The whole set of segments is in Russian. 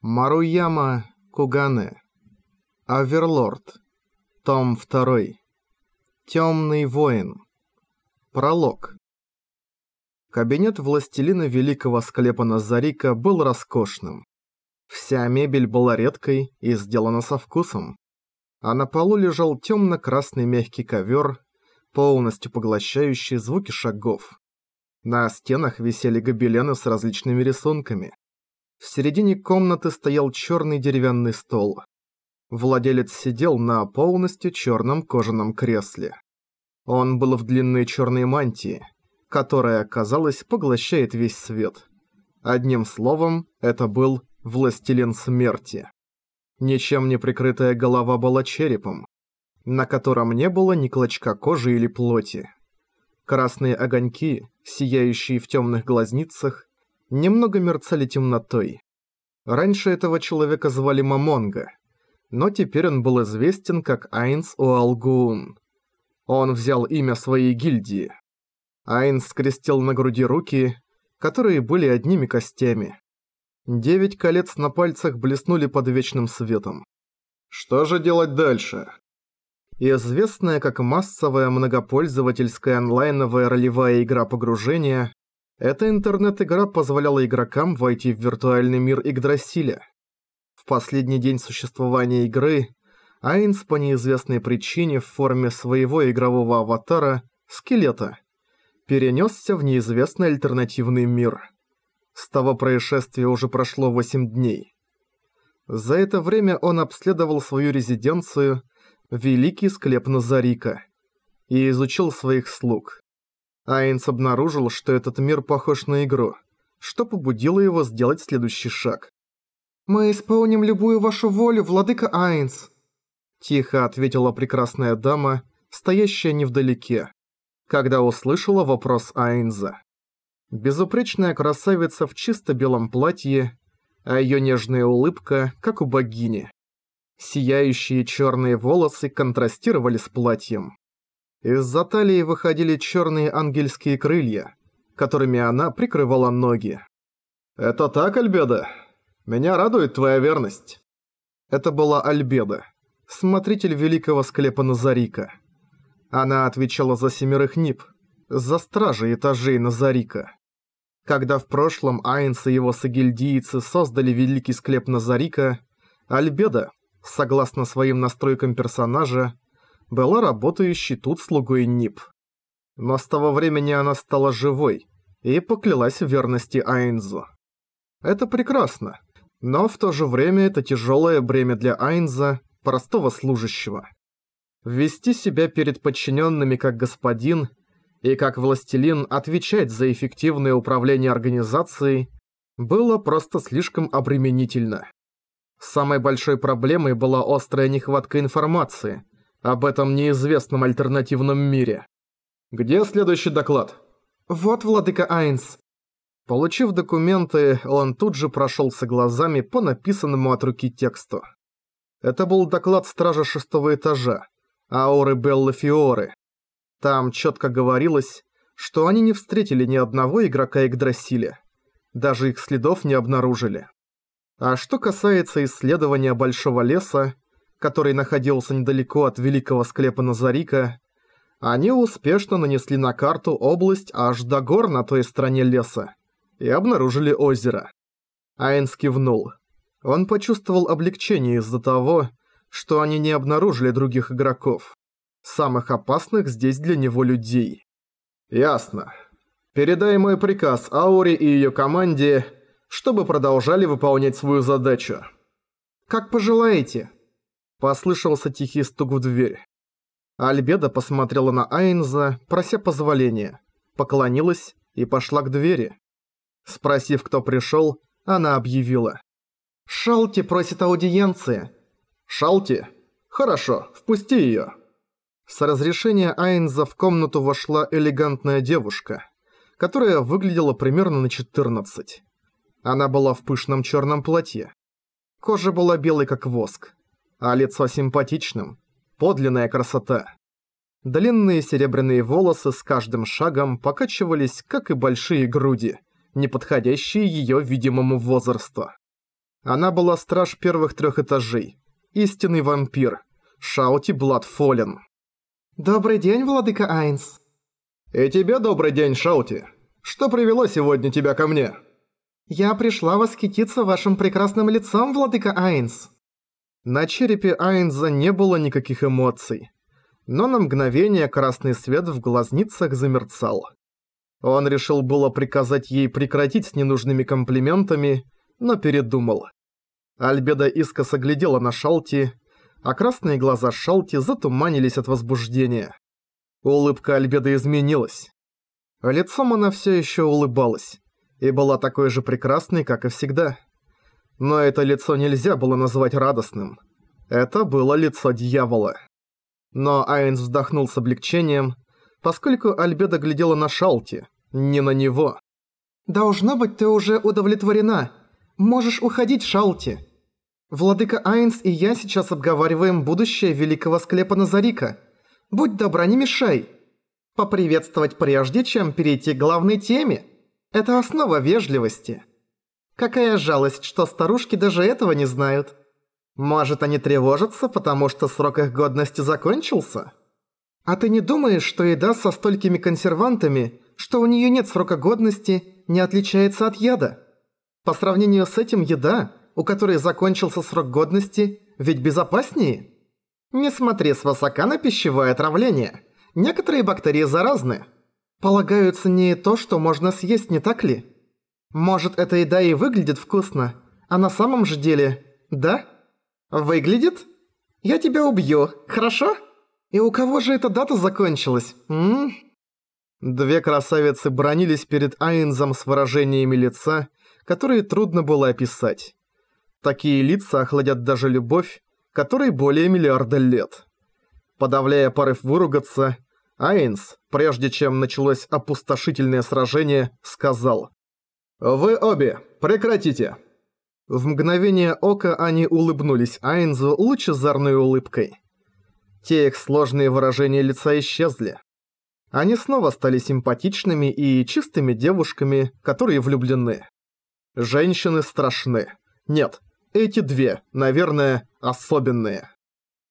Маруяма Кугане. Аверлорд. Том 2. Темный воин. Пролог. Кабинет властелина великого склепа Назарика был роскошным. Вся мебель была редкой и сделана со вкусом. А на полу лежал темно-красный мягкий ковер, полностью поглощающий звуки шагов. На стенах висели гобелены с различными рисунками. В середине комнаты стоял черный деревянный стол. Владелец сидел на полностью черном кожаном кресле. Он был в длинной черной мантии, которая, казалось, поглощает весь свет. Одним словом, это был Властелин Смерти. Ничем не прикрытая голова была черепом, на котором не было ни клочка кожи или плоти. Красные огоньки, сияющие в темных глазницах, немного мерцали темнотой. Раньше этого человека звали Мамонга, но теперь он был известен как Айнс Уалгуун. Он взял имя своей гильдии. Айнс скрестил на груди руки, которые были одними костями. Девять колец на пальцах блеснули под вечным светом. Что же делать дальше? Известная как массовая многопользовательская онлайновая ролевая игра погружения, эта интернет-игра позволяла игрокам войти в виртуальный мир Игдрасиля. В последний день существования игры Айнс по неизвестной причине в форме своего игрового аватара, скелета, перенесся в неизвестный альтернативный мир. С того происшествия уже прошло 8 дней. За это время он обследовал свою резиденцию, Великий склеп Назарика, и изучил своих слуг. Айнс обнаружил, что этот мир похож на игру, что побудило его сделать следующий шаг. «Мы исполним любую вашу волю, владыка Айнс», тихо ответила прекрасная дама, стоящая невдалеке, когда услышала вопрос Айнза. Безупречная красавица в чисто белом платье, а её нежная улыбка, как у богини. Сияющие чёрные волосы контрастировали с платьем. Из-за талии выходили черные ангельские крылья, которыми она прикрывала ноги. «Это так, Альбеда? Меня радует твоя верность». Это была Альбеда, смотритель великого склепа Назарика. Она отвечала за семерых нип, за стражи этажей Назарика. Когда в прошлом Айнс и его сагильдийцы создали великий склеп Назарика, Альбеда, согласно своим настройкам персонажа, была работающей тут слугой Нип. Но с того времени она стала живой и поклялась в верности Айнзу. Это прекрасно, но в то же время это тяжелое бремя для Айнза, простого служащего. Вести себя перед подчиненными как господин и как властелин отвечать за эффективное управление организацией было просто слишком обременительно. Самой большой проблемой была острая нехватка информации, об этом неизвестном альтернативном мире. Где следующий доклад? Вот, владыка Айнс. Получив документы, он тут же прошелся глазами по написанному от руки тексту. Это был доклад стража шестого этажа, Ауры Белла Фиоры. Там четко говорилось, что они не встретили ни одного игрока Игдрасиля. Даже их следов не обнаружили. А что касается исследования Большого Леса, который находился недалеко от великого склепа Назарика, они успешно нанесли на карту область аж до гор на той стороне леса и обнаружили озеро. Айнс кивнул. Он почувствовал облегчение из-за того, что они не обнаружили других игроков. Самых опасных здесь для него людей. «Ясно. Передай мой приказ Ауре и ее команде, чтобы продолжали выполнять свою задачу». «Как пожелаете», Послышался тихий стук в дверь. Альбеда посмотрела на Айнза, прося позволения, поклонилась и пошла к двери. Спросив, кто пришел, она объявила. «Шалти просит аудиенции». «Шалти? Хорошо, впусти ее». С разрешения Айнза в комнату вошла элегантная девушка, которая выглядела примерно на 14. Она была в пышном черном платье. Кожа была белой как воск, а лицо симпатичным. Подлинная красота. Длинные серебряные волосы с каждым шагом покачивались, как и большие груди, не подходящие её видимому возрасту. Она была страж первых трех этажей. Истинный вампир. Шаути Бладфолен. «Добрый день, владыка Айнс». «И тебе добрый день, Шаути. Что привело сегодня тебя ко мне?» «Я пришла восхититься вашим прекрасным лицом, владыка Айнс». На черепе Айнза не было никаких эмоций. Но на мгновение красный свет в глазницах замерцал. Он решил было приказать ей прекратить с ненужными комплиментами, но передумал. Альбеда искоса глядела на Шалти, а красные глаза Шалти затуманились от возбуждения. Улыбка Альбеды изменилась. Лицом она все еще улыбалась и была такой же прекрасной, как и всегда. Но это лицо нельзя было назвать радостным. Это было лицо дьявола. Но Айнс вздохнул с облегчением, поскольку Альбеда глядела на Шалти, не на него. «Должно быть, ты уже удовлетворена. Можешь уходить, Шалти. Владыка Айнс и я сейчас обговариваем будущее великого склепа Назарика. Будь добра, не мешай. Поприветствовать прежде, чем перейти к главной теме. Это основа вежливости. Какая жалость, что старушки даже этого не знают. Может, они тревожатся, потому что срок их годности закончился? А ты не думаешь, что еда со столькими консервантами, что у нее нет срока годности, не отличается от яда? По сравнению с этим еда, у которой закончился срок годности, ведь безопаснее? Не смотри свысока на пищевое отравление. Некоторые бактерии заразны. Полагаются не то, что можно съесть, не так ли? Может, эта еда и выглядит вкусно, а на самом же деле... Да? Выглядит? Я тебя убью, хорошо? И у кого же эта дата закончилась, м? Две красавицы бронились перед Айнзом с выражениями лица, которые трудно было описать. Такие лица охладят даже любовь, которой более миллиарда лет. Подавляя порыв выругаться, Айнс, прежде чем началось опустошительное сражение, сказал «Вы обе, прекратите!» В мгновение ока они улыбнулись Айнзу лучезарной улыбкой. Те их сложные выражения лица исчезли. Они снова стали симпатичными и чистыми девушками, которые влюблены. Женщины страшны. Нет, эти две, наверное, особенные.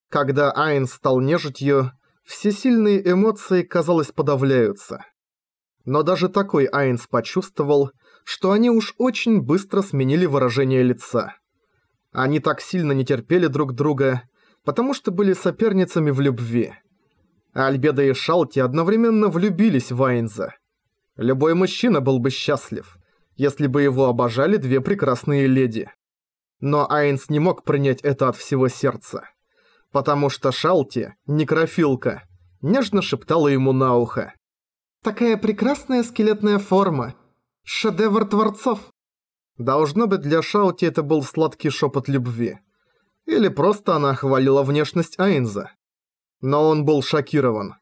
Когда Айнс стал нежитью, все сильные эмоции, казалось, подавляются. Но даже такой Айнс почувствовал, что они уж очень быстро сменили выражение лица. Они так сильно не терпели друг друга, потому что были соперницами в любви. Альбеда и Шалти одновременно влюбились в Айнза. Любой мужчина был бы счастлив, если бы его обожали две прекрасные леди. Но Айнс не мог принять это от всего сердца потому что Шалти, некрофилка, нежно шептала ему на ухо. «Такая прекрасная скелетная форма. Шедевр творцов». Должно быть, для Шалти это был сладкий шепот любви. Или просто она хвалила внешность Айнза. Но он был шокирован.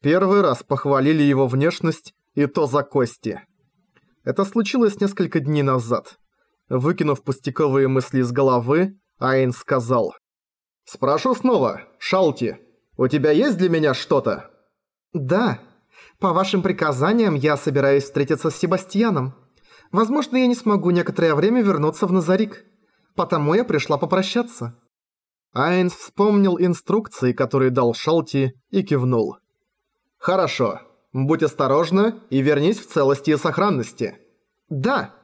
Первый раз похвалили его внешность, и то за кости. Это случилось несколько дней назад. Выкинув пустяковые мысли из головы, Айнс сказал – «Спрошу снова, Шалти, у тебя есть для меня что-то?» «Да. По вашим приказаниям я собираюсь встретиться с Себастьяном. Возможно, я не смогу некоторое время вернуться в Назарик. Потому я пришла попрощаться». Айнс вспомнил инструкции, которые дал Шалти, и кивнул. «Хорошо. Будь осторожна и вернись в целости и сохранности». «Да!»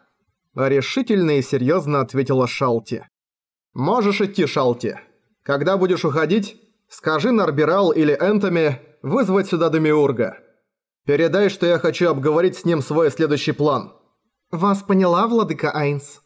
Решительно и серьезно ответила Шалти. «Можешь идти, Шалти». Когда будешь уходить, скажи Нарбирал или Энтоми вызвать сюда Демиурга. Передай, что я хочу обговорить с ним свой следующий план». «Вас поняла, владыка Айнс?»